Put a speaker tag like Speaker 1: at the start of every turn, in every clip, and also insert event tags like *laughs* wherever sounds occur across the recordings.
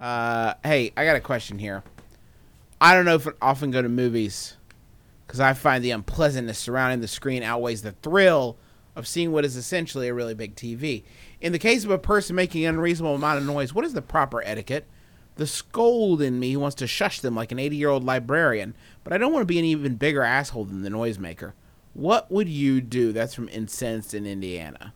Speaker 1: Uh, hey, I got a question here. I don't know if I often go to movies because I find the unpleasantness surrounding the screen outweighs the thrill of seeing what is essentially a really big TV. In the case of a person making an unreasonable amount of noise, what is the proper etiquette? The scold in me wants to shush them like an 80 year old librarian, but I don't want to be an even bigger asshole than the noisemaker. What would you do? That's from Incensed in Indiana.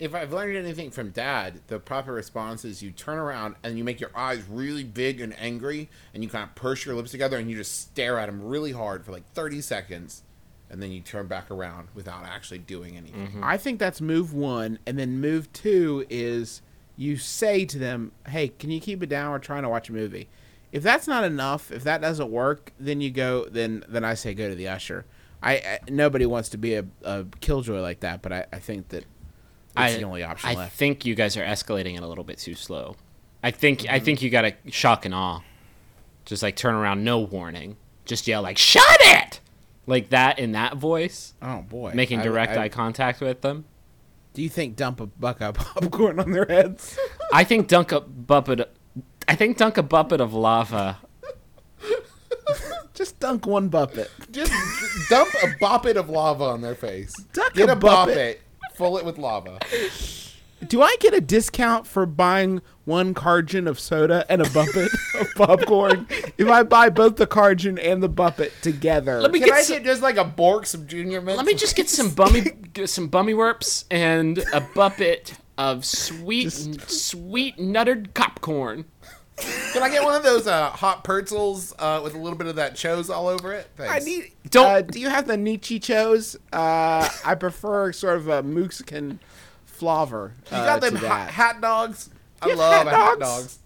Speaker 2: If I've learned anything from Dad, the proper response is you turn around and you make your eyes really big and angry, and you kind of purse your lips together and you just stare at him really hard for like 30 seconds, and then you turn back around without actually doing anything. Mm-hmm.
Speaker 1: I think that's move one, and then move two is you say to them, "Hey, can you keep it down? We're trying to watch a movie." If that's not enough, if that doesn't work, then you go. Then then I say go to the usher. I, I nobody wants to be a, a killjoy like that, but I, I think that it's
Speaker 3: I,
Speaker 1: the only option
Speaker 3: I
Speaker 1: left.
Speaker 3: think you guys are escalating it a little bit too slow. I think
Speaker 1: Mm-hmm.
Speaker 3: I think you got to shock and awe. Just like turn around, no warning. Just yell like "Shut it!" like that in that voice,
Speaker 1: oh boy,
Speaker 3: making direct
Speaker 1: I-
Speaker 3: eye contact with them.
Speaker 1: Do you think dump a buck of popcorn on their heads? *laughs*
Speaker 3: I think dunk a bucket. I think dunk a bucket of lava. *laughs*
Speaker 1: Just dunk one bucket.
Speaker 2: Just dump a boppet of lava on their face.
Speaker 1: Duck
Speaker 2: Get
Speaker 1: a
Speaker 2: a
Speaker 1: buppet.
Speaker 2: Boppet, fill it with lava.
Speaker 1: Do I get a discount for buying one carton of soda and a bucket *laughs* of popcorn if I buy both the carton and the bucket together?
Speaker 3: Let me
Speaker 2: Can
Speaker 3: get
Speaker 2: I
Speaker 3: some,
Speaker 2: get just like a Bork, some junior mints?
Speaker 3: let me just get some bummy *laughs* some bummy wurps and a bucket of sweet sweet nuttered popcorn.
Speaker 2: Can I get one of those uh, hot pretzels uh, with a little bit of that chose all over it? Thanks.
Speaker 1: I need.
Speaker 3: Don't-
Speaker 1: Uh, do you have the Nietzsche chose? Uh, I prefer sort of a Mexican flavor.
Speaker 2: You
Speaker 1: uh,
Speaker 2: got them
Speaker 1: to
Speaker 2: ha-
Speaker 1: that.
Speaker 2: hat dogs. I love
Speaker 1: hot
Speaker 2: hat
Speaker 1: dogs?
Speaker 2: dogs.